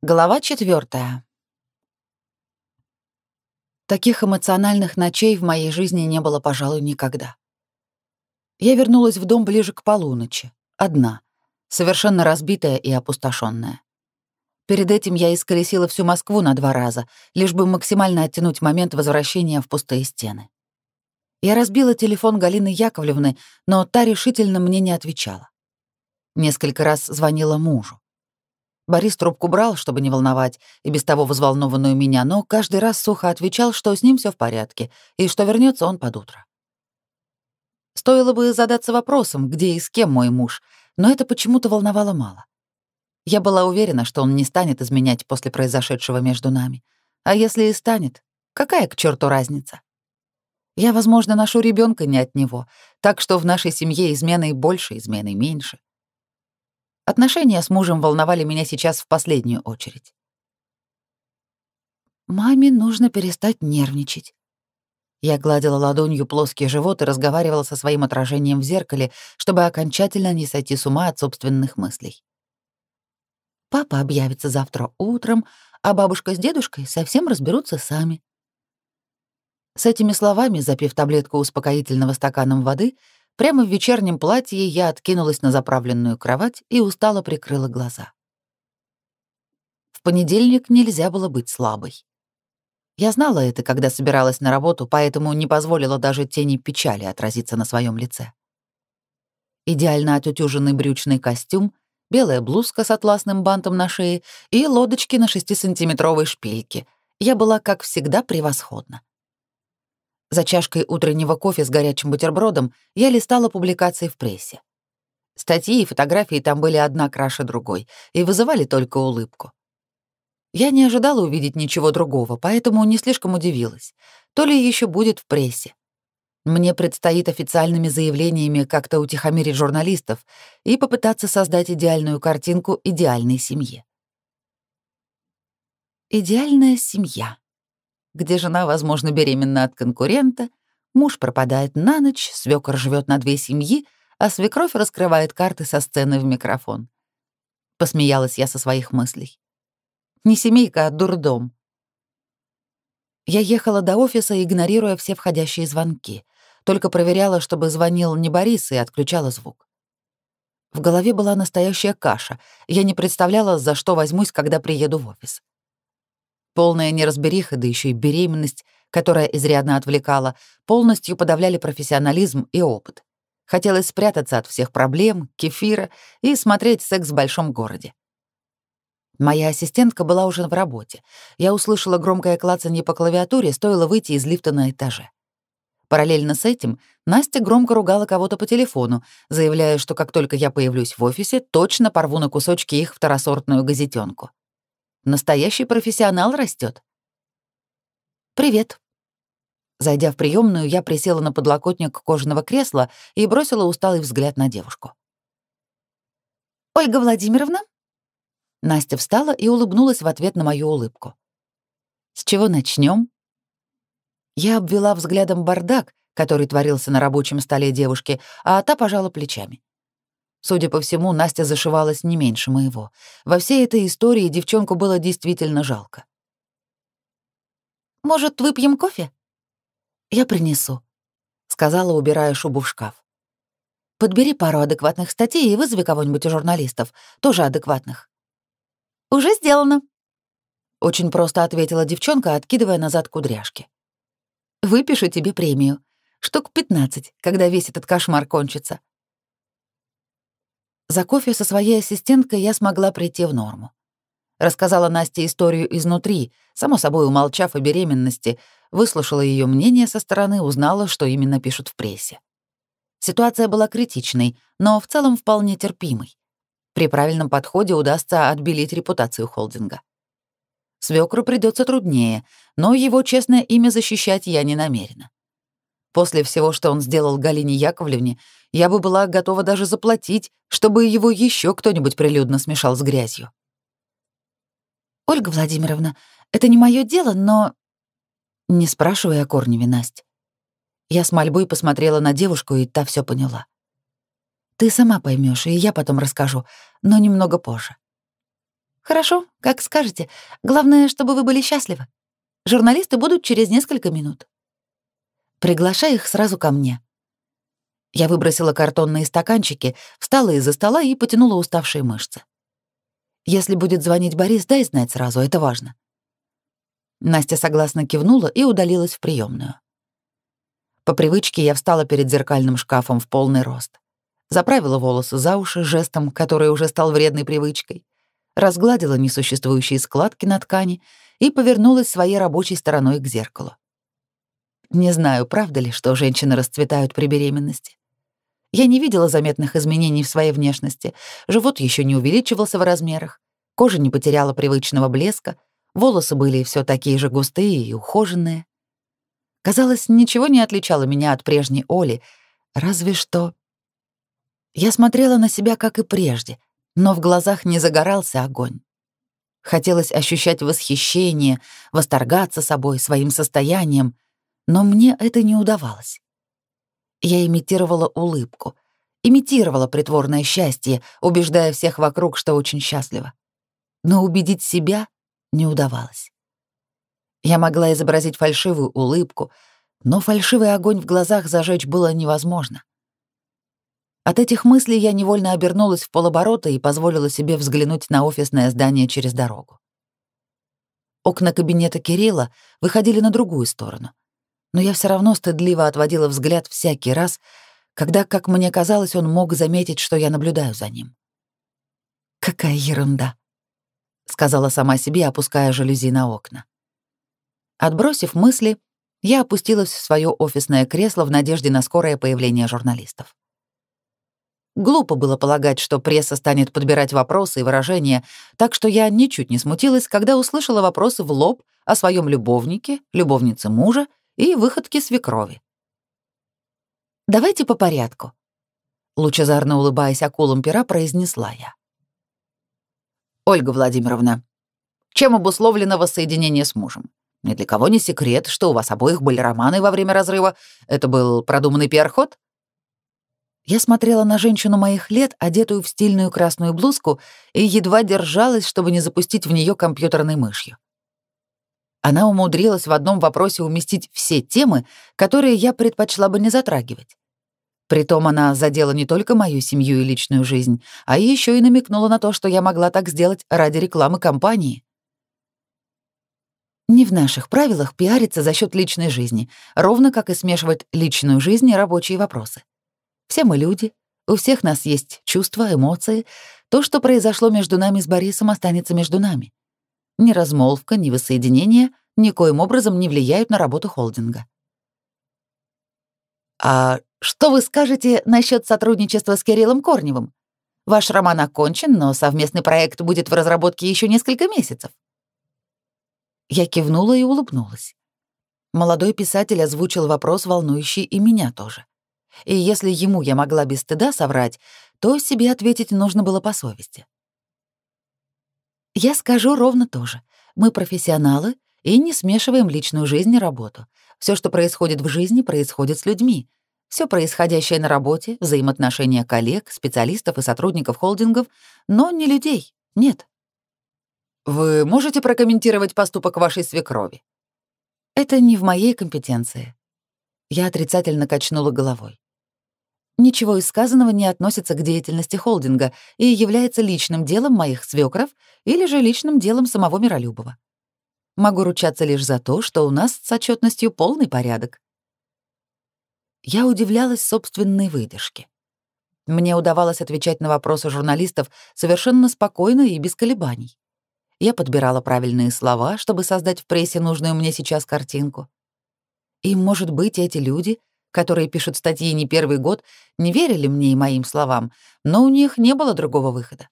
Глава четвертая. Таких эмоциональных ночей в моей жизни не было, пожалуй, никогда. Я вернулась в дом ближе к полуночи, одна, совершенно разбитая и опустошенная. Перед этим я исколесила всю Москву на два раза, лишь бы максимально оттянуть момент возвращения в пустые стены. Я разбила телефон Галины Яковлевны, но та решительно мне не отвечала. Несколько раз звонила мужу. Борис трубку брал, чтобы не волновать, и без того взволнованную меня, но каждый раз сухо отвечал, что с ним все в порядке, и что вернется он под утро. Стоило бы задаться вопросом, где и с кем мой муж, но это почему-то волновало мало. Я была уверена, что он не станет изменять после произошедшего между нами. А если и станет, какая к черту разница? Я, возможно, ношу ребенка не от него, так что в нашей семье изменой больше, изменой меньше. Отношения с мужем волновали меня сейчас в последнюю очередь. «Маме нужно перестать нервничать». Я гладила ладонью плоский живот и разговаривала со своим отражением в зеркале, чтобы окончательно не сойти с ума от собственных мыслей. Папа объявится завтра утром, а бабушка с дедушкой совсем разберутся сами. С этими словами, запив таблетку успокоительного стаканом воды, Прямо в вечернем платье я откинулась на заправленную кровать и устало прикрыла глаза. В понедельник нельзя было быть слабой. Я знала это, когда собиралась на работу, поэтому не позволила даже тени печали отразиться на своем лице. Идеально отутюженный брючный костюм, белая блузка с атласным бантом на шее и лодочки на 6-сантиметровой шпильке. Я была, как всегда, превосходна. За чашкой утреннего кофе с горячим бутербродом я листала публикации в прессе. Статьи и фотографии там были одна краше другой и вызывали только улыбку. Я не ожидала увидеть ничего другого, поэтому не слишком удивилась. То ли еще будет в прессе. Мне предстоит официальными заявлениями как-то утихомирить журналистов и попытаться создать идеальную картинку идеальной семьи. Идеальная семья где жена, возможно, беременна от конкурента, муж пропадает на ночь, свекор живет на две семьи, а свекровь раскрывает карты со сцены в микрофон. Посмеялась я со своих мыслей. Не семейка, а дурдом. Я ехала до офиса, игнорируя все входящие звонки, только проверяла, чтобы звонил не Борис, и отключала звук. В голове была настоящая каша. Я не представляла, за что возьмусь, когда приеду в офис. Полная неразбериха, да еще и беременность, которая изрядно отвлекала, полностью подавляли профессионализм и опыт. Хотелось спрятаться от всех проблем, кефира и смотреть секс в большом городе. Моя ассистентка была уже в работе. Я услышала громкое клацанье по клавиатуре, стоило выйти из лифта на этаже. Параллельно с этим Настя громко ругала кого-то по телефону, заявляя, что как только я появлюсь в офисе, точно порву на кусочки их второсортную газетенку. Настоящий профессионал растет. «Привет». Зайдя в приемную, я присела на подлокотник кожаного кресла и бросила усталый взгляд на девушку. «Ольга Владимировна?» Настя встала и улыбнулась в ответ на мою улыбку. «С чего начнем? Я обвела взглядом бардак, который творился на рабочем столе девушки, а та пожала плечами. Судя по всему, Настя зашивалась не меньше моего. Во всей этой истории девчонку было действительно жалко. «Может, выпьем кофе?» «Я принесу», — сказала, убирая шубу в шкаф. «Подбери пару адекватных статей и вызови кого-нибудь из журналистов, тоже адекватных». «Уже сделано», — очень просто ответила девчонка, откидывая назад кудряшки. «Выпишу тебе премию. Штук 15, когда весь этот кошмар кончится. За кофе со своей ассистенткой я смогла прийти в норму. Рассказала Насте историю изнутри, само собой умолчав о беременности, выслушала ее мнение со стороны, узнала, что именно пишут в прессе. Ситуация была критичной, но в целом вполне терпимой. При правильном подходе удастся отбелить репутацию холдинга. Свекру придется труднее, но его честное имя защищать я не намерена. После всего, что он сделал Галине Яковлевне, я бы была готова даже заплатить, чтобы его еще кто-нибудь прилюдно смешал с грязью. «Ольга Владимировна, это не мое дело, но...» Не спрашивай о Корневе, Насть. Я с мольбой посмотрела на девушку, и та все поняла. «Ты сама поймешь, и я потом расскажу, но немного позже». Хорошо, как скажете. Главное, чтобы вы были счастливы. Журналисты будут через несколько минут. Приглашай их сразу ко мне. Я выбросила картонные стаканчики, встала из-за стола и потянула уставшие мышцы. Если будет звонить Борис, дай знать сразу, это важно. Настя согласно кивнула и удалилась в приемную. По привычке я встала перед зеркальным шкафом в полный рост. Заправила волосы за уши жестом, который уже стал вредной привычкой разгладила несуществующие складки на ткани и повернулась своей рабочей стороной к зеркалу. Не знаю, правда ли, что женщины расцветают при беременности. Я не видела заметных изменений в своей внешности, живот еще не увеличивался в размерах, кожа не потеряла привычного блеска, волосы были все такие же густые и ухоженные. Казалось, ничего не отличало меня от прежней Оли, разве что... Я смотрела на себя, как и прежде, но в глазах не загорался огонь. Хотелось ощущать восхищение, восторгаться собой, своим состоянием, но мне это не удавалось. Я имитировала улыбку, имитировала притворное счастье, убеждая всех вокруг, что очень счастлива. Но убедить себя не удавалось. Я могла изобразить фальшивую улыбку, но фальшивый огонь в глазах зажечь было невозможно. От этих мыслей я невольно обернулась в полоборота и позволила себе взглянуть на офисное здание через дорогу. Окна кабинета Кирилла выходили на другую сторону, но я все равно стыдливо отводила взгляд всякий раз, когда, как мне казалось, он мог заметить, что я наблюдаю за ним. «Какая ерунда», — сказала сама себе, опуская жалюзи на окна. Отбросив мысли, я опустилась в свое офисное кресло в надежде на скорое появление журналистов. Глупо было полагать, что пресса станет подбирать вопросы и выражения, так что я ничуть не смутилась, когда услышала вопросы в лоб о своем любовнике, любовнице мужа и выходке свекрови. «Давайте по порядку», — лучезарно улыбаясь акулам пера, произнесла я. «Ольга Владимировна, чем обусловлено воссоединение с мужем? Ни для кого не секрет, что у вас обоих были романы во время разрыва. Это был продуманный пиар-ход?» Я смотрела на женщину моих лет, одетую в стильную красную блузку, и едва держалась, чтобы не запустить в нее компьютерной мышью. Она умудрилась в одном вопросе уместить все темы, которые я предпочла бы не затрагивать. Притом она задела не только мою семью и личную жизнь, а еще и намекнула на то, что я могла так сделать ради рекламы компании. Не в наших правилах пиариться за счет личной жизни, ровно как и смешивать личную жизнь и рабочие вопросы. Все мы люди, у всех нас есть чувства, эмоции. То, что произошло между нами с Борисом, останется между нами. Ни размолвка, ни воссоединение никоим образом не влияют на работу холдинга. «А что вы скажете насчет сотрудничества с Кириллом Корневым? Ваш роман окончен, но совместный проект будет в разработке еще несколько месяцев». Я кивнула и улыбнулась. Молодой писатель озвучил вопрос, волнующий и меня тоже и если ему я могла без стыда соврать, то себе ответить нужно было по совести. Я скажу ровно то же. Мы профессионалы и не смешиваем личную жизнь и работу. Все, что происходит в жизни, происходит с людьми. Все происходящее на работе, взаимоотношения коллег, специалистов и сотрудников холдингов, но не людей, нет. Вы можете прокомментировать поступок вашей свекрови? Это не в моей компетенции. Я отрицательно качнула головой. Ничего из сказанного не относится к деятельности холдинга и является личным делом моих свекров или же личным делом самого Миролюбова. Могу ручаться лишь за то, что у нас с отчетностью полный порядок. Я удивлялась собственной выдержке. Мне удавалось отвечать на вопросы журналистов совершенно спокойно и без колебаний. Я подбирала правильные слова, чтобы создать в прессе нужную мне сейчас картинку. И, может быть, эти люди которые пишут статьи не первый год, не верили мне и моим словам, но у них не было другого выхода.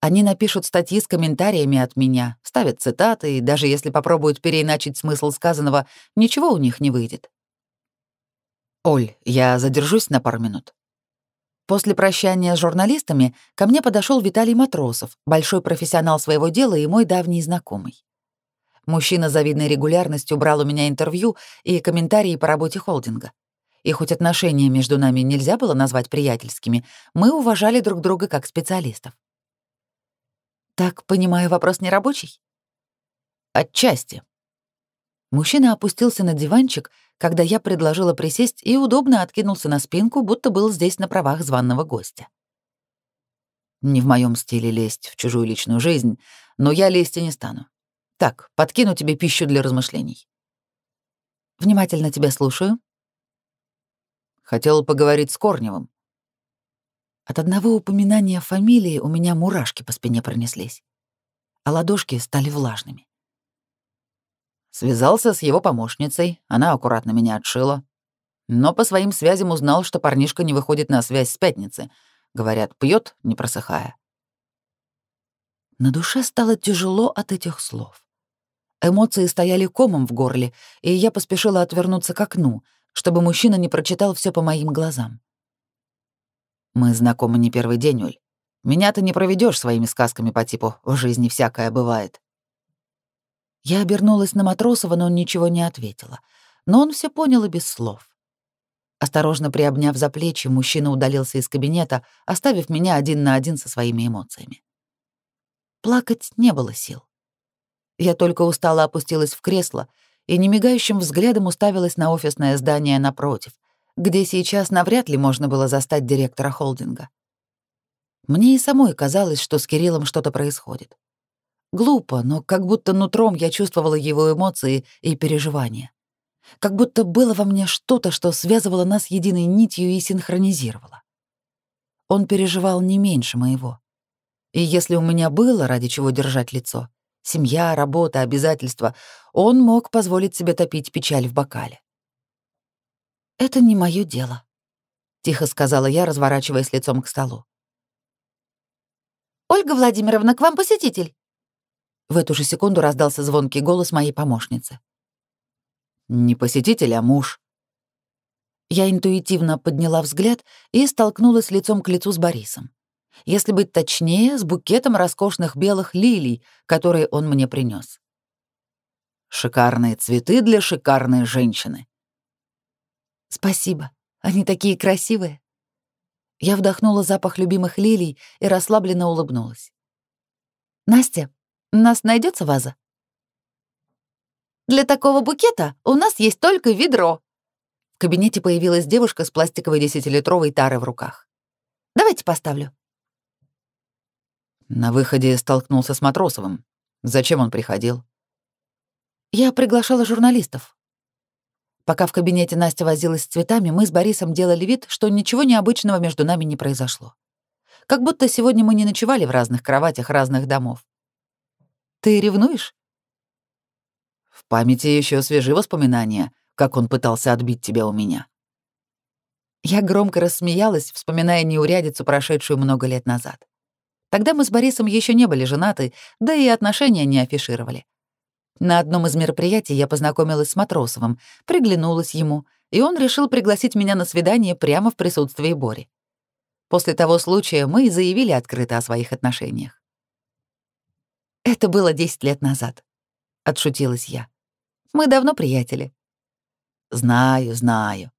Они напишут статьи с комментариями от меня, ставят цитаты, и даже если попробуют переиначить смысл сказанного, ничего у них не выйдет. «Оль, я задержусь на пару минут». После прощания с журналистами ко мне подошел Виталий Матросов, большой профессионал своего дела и мой давний знакомый. Мужчина завидной регулярностью брал у меня интервью и комментарии по работе холдинга. И хоть отношения между нами нельзя было назвать приятельскими, мы уважали друг друга как специалистов. Так, понимаю, вопрос не рабочий? Отчасти. Мужчина опустился на диванчик, когда я предложила присесть и удобно откинулся на спинку, будто был здесь на правах званного гостя. Не в моем стиле лезть в чужую личную жизнь, но я лезть и не стану. Так, подкину тебе пищу для размышлений. Внимательно тебя слушаю. Хотел поговорить с Корневым. От одного упоминания фамилии у меня мурашки по спине пронеслись, а ладошки стали влажными. Связался с его помощницей, она аккуратно меня отшила. Но по своим связям узнал, что парнишка не выходит на связь с пятницы. Говорят, пьет, не просыхая. На душе стало тяжело от этих слов. Эмоции стояли комом в горле, и я поспешила отвернуться к окну, чтобы мужчина не прочитал все по моим глазам. Мы знакомы не первый день, Уль. Меня ты не проведешь своими сказками по типу «в жизни всякое бывает». Я обернулась на Матросова, но он ничего не ответила. Но он все понял и без слов. Осторожно приобняв за плечи, мужчина удалился из кабинета, оставив меня один на один со своими эмоциями. Плакать не было сил. Я только устало опустилась в кресло и немигающим взглядом уставилась на офисное здание напротив, где сейчас навряд ли можно было застать директора холдинга. Мне и самой казалось, что с Кириллом что-то происходит. Глупо, но как будто нутром я чувствовала его эмоции и переживания. Как будто было во мне что-то, что связывало нас единой нитью и синхронизировало. Он переживал не меньше моего. И если у меня было ради чего держать лицо, семья, работа, обязательства, он мог позволить себе топить печаль в бокале. «Это не мое дело», — тихо сказала я, разворачиваясь лицом к столу. «Ольга Владимировна, к вам посетитель!» В эту же секунду раздался звонкий голос моей помощницы. «Не посетитель, а муж». Я интуитивно подняла взгляд и столкнулась лицом к лицу с Борисом. Если быть точнее, с букетом роскошных белых лилий, которые он мне принес. Шикарные цветы для шикарной женщины. Спасибо, они такие красивые. Я вдохнула запах любимых лилий и расслабленно улыбнулась. Настя, у нас найдется ваза? Для такого букета у нас есть только ведро. В кабинете появилась девушка с пластиковой десятилитровой тарой в руках. Давайте поставлю. На выходе столкнулся с Матросовым. Зачем он приходил? Я приглашала журналистов. Пока в кабинете Настя возилась с цветами, мы с Борисом делали вид, что ничего необычного между нами не произошло. Как будто сегодня мы не ночевали в разных кроватях разных домов. Ты ревнуешь? В памяти еще свежи воспоминания, как он пытался отбить тебя у меня. Я громко рассмеялась, вспоминая неурядицу, прошедшую много лет назад. Тогда мы с Борисом еще не были женаты, да и отношения не афишировали. На одном из мероприятий я познакомилась с Матросовым, приглянулась ему, и он решил пригласить меня на свидание прямо в присутствии Бори. После того случая мы и заявили открыто о своих отношениях. Это было 10 лет назад, отшутилась я. Мы давно приятели. Знаю, знаю.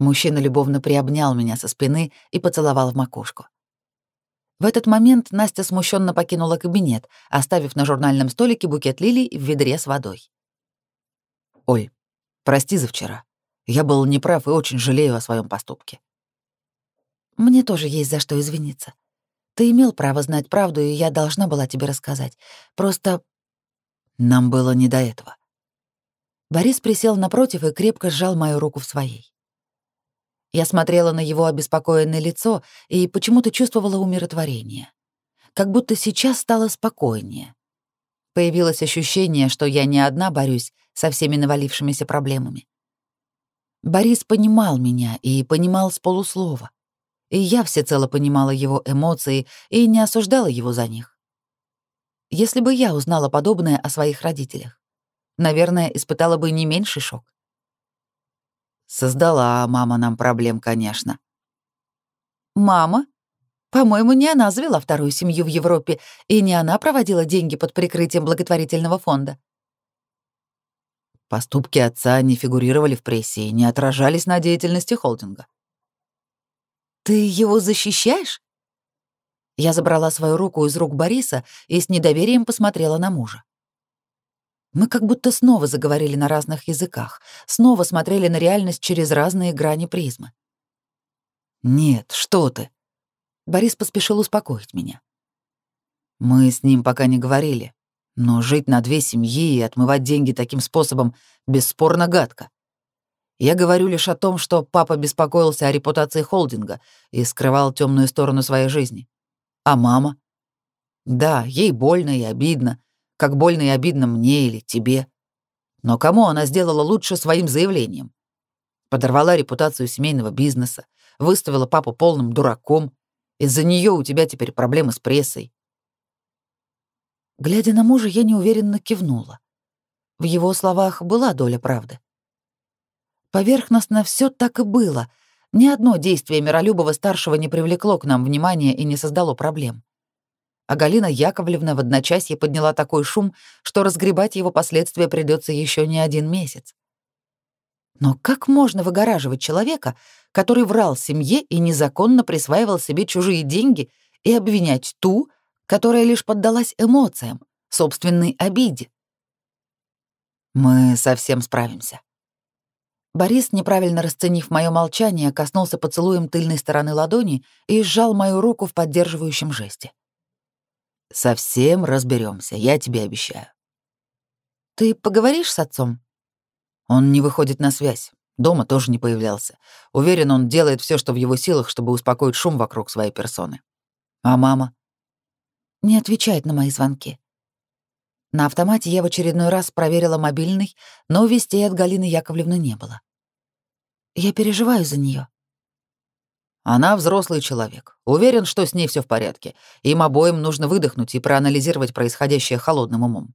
Мужчина любовно приобнял меня со спины и поцеловал в макушку. В этот момент Настя смущенно покинула кабинет, оставив на журнальном столике букет лилий в ведре с водой. «Оль, прости за вчера. Я был неправ и очень жалею о своем поступке». «Мне тоже есть за что извиниться. Ты имел право знать правду, и я должна была тебе рассказать. Просто нам было не до этого. Борис присел напротив и крепко сжал мою руку в своей. Я смотрела на его обеспокоенное лицо и почему-то чувствовала умиротворение. Как будто сейчас стало спокойнее. Появилось ощущение, что я не одна борюсь со всеми навалившимися проблемами. Борис понимал меня и понимал с полуслова и я всецело понимала его эмоции и не осуждала его за них. Если бы я узнала подобное о своих родителях, наверное, испытала бы не меньший шок. Создала мама нам проблем, конечно. Мама? По-моему, не она завела вторую семью в Европе, и не она проводила деньги под прикрытием благотворительного фонда. Поступки отца не фигурировали в прессе и не отражались на деятельности холдинга. Ты его защищаешь? Я забрала свою руку из рук Бориса и с недоверием посмотрела на мужа. Мы как будто снова заговорили на разных языках, снова смотрели на реальность через разные грани призмы. «Нет, что ты!» Борис поспешил успокоить меня. «Мы с ним пока не говорили, но жить на две семьи и отмывать деньги таким способом бесспорно гадко. Я говорю лишь о том, что папа беспокоился о репутации холдинга и скрывал темную сторону своей жизни. А мама? Да, ей больно и обидно, как больно и обидно мне или тебе. Но кому она сделала лучше своим заявлением? Подорвала репутацию семейного бизнеса, выставила папу полным дураком. Из-за нее у тебя теперь проблемы с прессой. Глядя на мужа, я неуверенно кивнула. В его словах была доля правды. Поверхностно все так и было. Ни одно действие Миролюбова-старшего не привлекло к нам внимания и не создало проблем. А Галина Яковлевна в одночасье подняла такой шум, что разгребать его последствия придется еще не один месяц. Но как можно выгораживать человека, который врал семье и незаконно присваивал себе чужие деньги, и обвинять ту, которая лишь поддалась эмоциям, собственной обиде? Мы совсем справимся. Борис, неправильно расценив мое молчание, коснулся поцелуем тыльной стороны ладони и сжал мою руку в поддерживающем жесте. «Совсем разберемся, я тебе обещаю». «Ты поговоришь с отцом?» Он не выходит на связь. Дома тоже не появлялся. Уверен, он делает все, что в его силах, чтобы успокоить шум вокруг своей персоны. А мама? Не отвечает на мои звонки. На автомате я в очередной раз проверила мобильный, но вестей от Галины Яковлевны не было. Я переживаю за нее. Она взрослый человек. Уверен, что с ней все в порядке. Им обоим нужно выдохнуть и проанализировать происходящее холодным умом.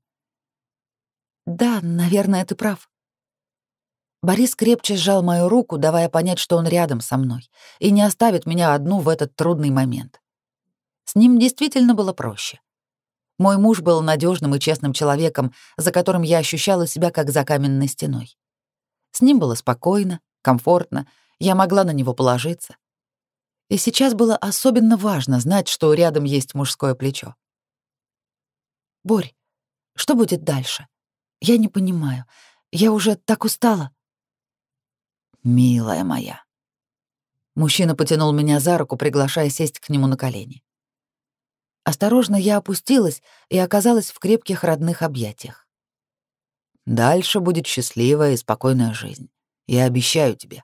Да, наверное, ты прав. Борис крепче сжал мою руку, давая понять, что он рядом со мной и не оставит меня одну в этот трудный момент. С ним действительно было проще. Мой муж был надежным и честным человеком, за которым я ощущала себя как за каменной стеной. С ним было спокойно, комфортно, я могла на него положиться. И сейчас было особенно важно знать, что рядом есть мужское плечо. «Борь, что будет дальше? Я не понимаю. Я уже так устала». «Милая моя». Мужчина потянул меня за руку, приглашая сесть к нему на колени. Осторожно я опустилась и оказалась в крепких родных объятиях. Дальше будет счастливая и спокойная жизнь. Я обещаю тебе.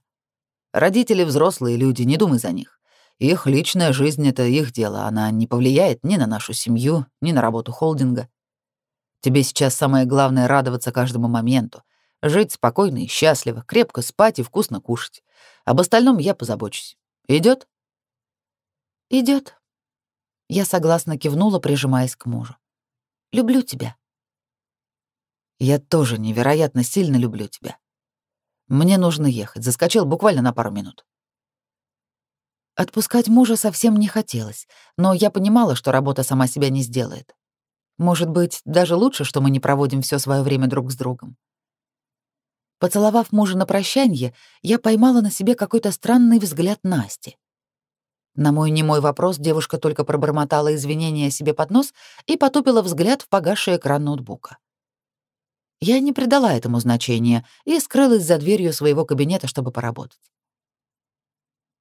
Родители взрослые люди, не думай за них. Их личная жизнь — это их дело, она не повлияет ни на нашу семью, ни на работу холдинга. Тебе сейчас самое главное — радоваться каждому моменту, жить спокойно и счастливо, крепко спать и вкусно кушать. Об остальном я позабочусь. Идет? Идет. Я согласно кивнула, прижимаясь к мужу. «Люблю тебя». «Я тоже невероятно сильно люблю тебя. Мне нужно ехать. Заскочил буквально на пару минут». Отпускать мужа совсем не хотелось, но я понимала, что работа сама себя не сделает. Может быть, даже лучше, что мы не проводим все свое время друг с другом. Поцеловав мужа на прощанье, я поймала на себе какой-то странный взгляд Насти. На мой немой вопрос девушка только пробормотала извинения себе под нос и потупила взгляд в погасший экран ноутбука. Я не придала этому значения и скрылась за дверью своего кабинета, чтобы поработать.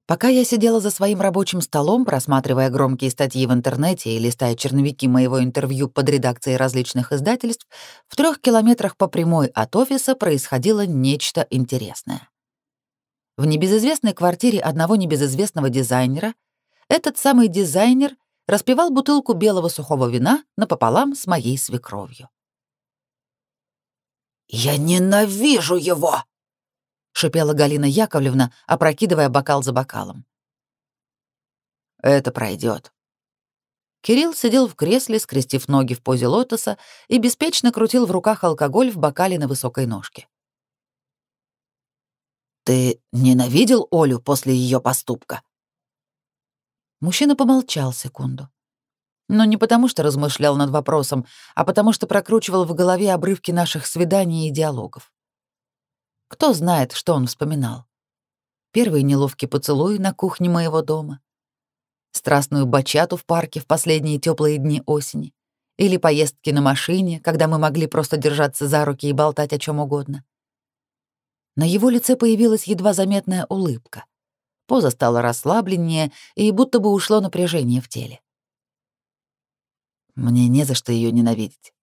Пока я сидела за своим рабочим столом, просматривая громкие статьи в интернете и листая черновики моего интервью под редакцией различных издательств, в трех километрах по прямой от офиса происходило нечто интересное. В небезызвестной квартире одного небезызвестного дизайнера этот самый дизайнер распивал бутылку белого сухого вина напополам с моей свекровью. «Я ненавижу его!» — шипела Галина Яковлевна, опрокидывая бокал за бокалом. «Это пройдет. Кирилл сидел в кресле, скрестив ноги в позе лотоса и беспечно крутил в руках алкоголь в бокале на высокой ножке. «Ты ненавидел Олю после ее поступка?» Мужчина помолчал секунду. Но не потому, что размышлял над вопросом, а потому что прокручивал в голове обрывки наших свиданий и диалогов. Кто знает, что он вспоминал. Первый неловкий поцелуй на кухне моего дома. страстную бачату в парке в последние теплые дни осени или поездки на машине, когда мы могли просто держаться за руки и болтать о чем угодно. На его лице появилась едва заметная улыбка. Поза стала расслабленнее, и будто бы ушло напряжение в теле. Мне не за что ее ненавидеть.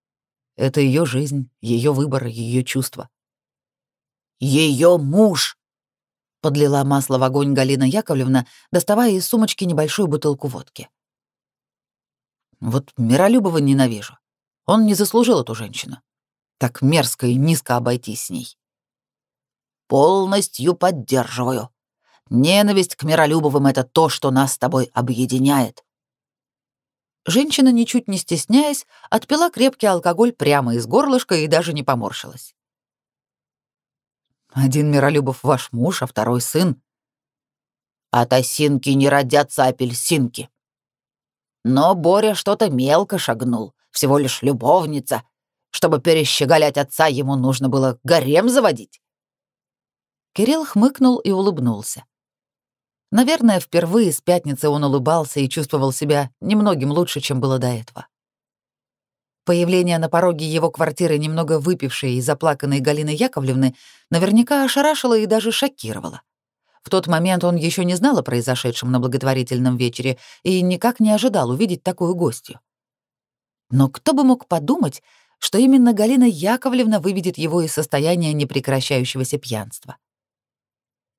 Это ее жизнь, ее выбор, ее чувства. Ее муж! Подлила масло в огонь Галина Яковлевна, доставая из сумочки небольшую бутылку водки. Вот Миролюбова ненавижу. Он не заслужил эту женщину. Так мерзко и низко обойтись с ней. Полностью поддерживаю. Ненависть к Миролюбовым — это то, что нас с тобой объединяет. Женщина, ничуть не стесняясь, отпила крепкий алкоголь прямо из горлышка и даже не поморщилась. Один Миролюбов ваш муж, а второй сын. От осинки не родятся апельсинки. Но Боря что-то мелко шагнул, всего лишь любовница. Чтобы перещеголять отца, ему нужно было гарем заводить. Кирилл хмыкнул и улыбнулся. Наверное, впервые с пятницы он улыбался и чувствовал себя немногим лучше, чем было до этого. Появление на пороге его квартиры немного выпившей и заплаканной Галины Яковлевны наверняка ошарашило и даже шокировало. В тот момент он еще не знал о произошедшем на благотворительном вечере и никак не ожидал увидеть такую гостью. Но кто бы мог подумать, что именно Галина Яковлевна выведет его из состояния непрекращающегося пьянства.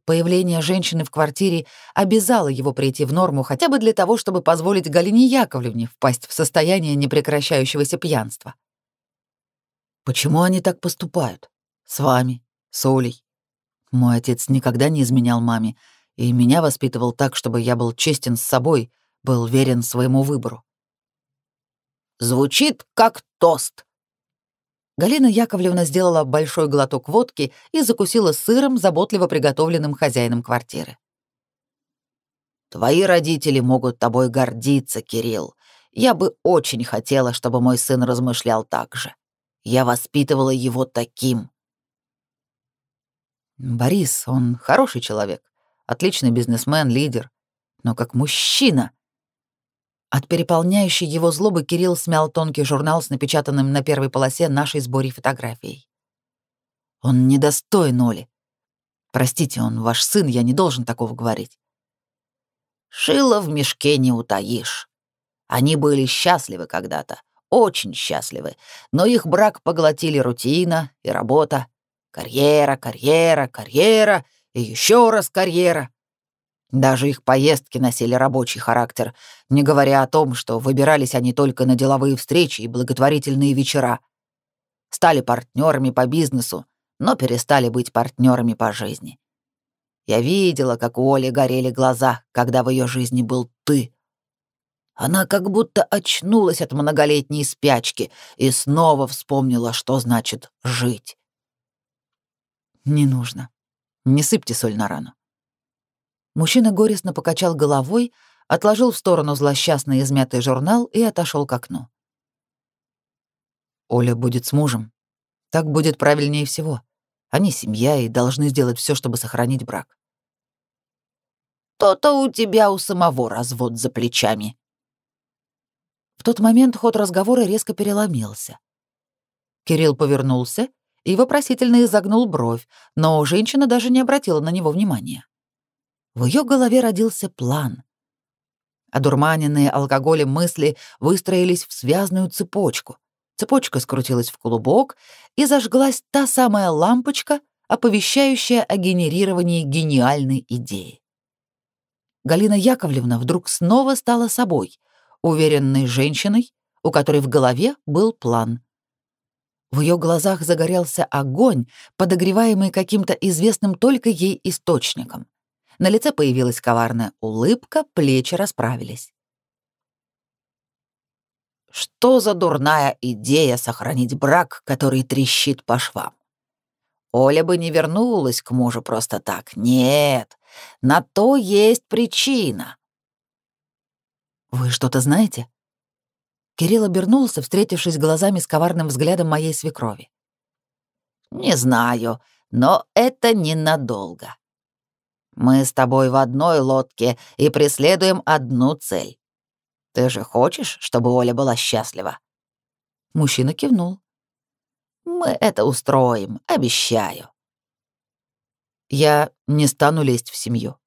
Появление женщины в квартире обязало его прийти в норму хотя бы для того, чтобы позволить Галине Яковлевне впасть в состояние непрекращающегося пьянства. Почему они так поступают? С вами, с Олей. Мой отец никогда не изменял маме, и меня воспитывал так, чтобы я был честен с собой, был верен своему выбору. Звучит как тост, Галина Яковлевна сделала большой глоток водки и закусила сыром, заботливо приготовленным хозяином квартиры. «Твои родители могут тобой гордиться, Кирилл. Я бы очень хотела, чтобы мой сын размышлял так же. Я воспитывала его таким». «Борис, он хороший человек, отличный бизнесмен, лидер, но как мужчина от переполняющей его злобы Кирилл смял тонкий журнал с напечатанным на первой полосе нашей сборе фотографией. «Он недостоин Оли. Простите, он ваш сын, я не должен такого говорить». «Шило в мешке не утаишь. Они были счастливы когда-то, очень счастливы, но их брак поглотили рутина и работа. Карьера, карьера, карьера и еще раз карьера. Даже их поездки носили рабочий характер, не говоря о том, что выбирались они только на деловые встречи и благотворительные вечера. Стали партнерами по бизнесу, но перестали быть партнерами по жизни. Я видела, как у Оли горели глаза, когда в ее жизни был ты. Она как будто очнулась от многолетней спячки и снова вспомнила, что значит жить. Не нужно. Не сыпьте соль на рану. Мужчина горестно покачал головой, отложил в сторону злосчастный измятый журнал и отошел к окну. Оля будет с мужем. Так будет правильнее всего. Они семья и должны сделать все, чтобы сохранить брак. То-то у тебя у самого развод за плечами. В тот момент ход разговора резко переломился. Кирилл повернулся и вопросительно изогнул бровь, но женщина даже не обратила на него внимания. В ее голове родился план. Одурманенные алкоголем мысли выстроились в связную цепочку. Цепочка скрутилась в клубок, и зажглась та самая лампочка, оповещающая о генерировании гениальной идеи. Галина Яковлевна вдруг снова стала собой, уверенной женщиной, у которой в голове был план. В ее глазах загорелся огонь, подогреваемый каким-то известным только ей источником. На лице появилась коварная улыбка, плечи расправились. Что за дурная идея сохранить брак, который трещит по швам? Оля бы не вернулась к мужу просто так. Нет, на то есть причина. Вы что-то знаете? Кирилл обернулся, встретившись глазами с коварным взглядом моей свекрови. Не знаю, но это ненадолго. Мы с тобой в одной лодке и преследуем одну цель. Ты же хочешь, чтобы Оля была счастлива?» Мужчина кивнул. «Мы это устроим, обещаю». «Я не стану лезть в семью».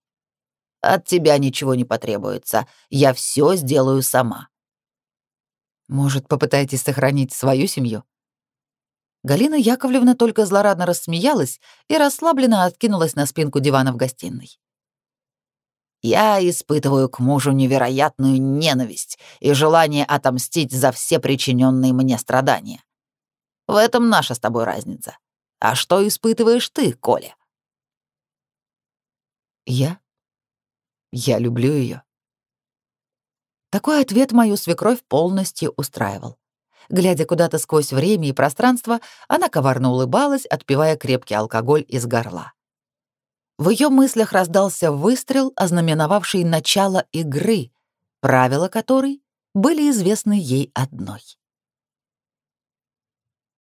«От тебя ничего не потребуется. Я все сделаю сама». «Может, попытаетесь сохранить свою семью?» Галина Яковлевна только злорадно рассмеялась и расслабленно откинулась на спинку дивана в гостиной. «Я испытываю к мужу невероятную ненависть и желание отомстить за все причиненные мне страдания. В этом наша с тобой разница. А что испытываешь ты, Коля?» «Я? Я люблю ее. Такой ответ мою свекровь полностью устраивал. Глядя куда-то сквозь время и пространство, она коварно улыбалась, отпивая крепкий алкоголь из горла. В ее мыслях раздался выстрел, ознаменовавший начало игры, правила которой были известны ей одной.